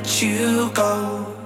Let you go.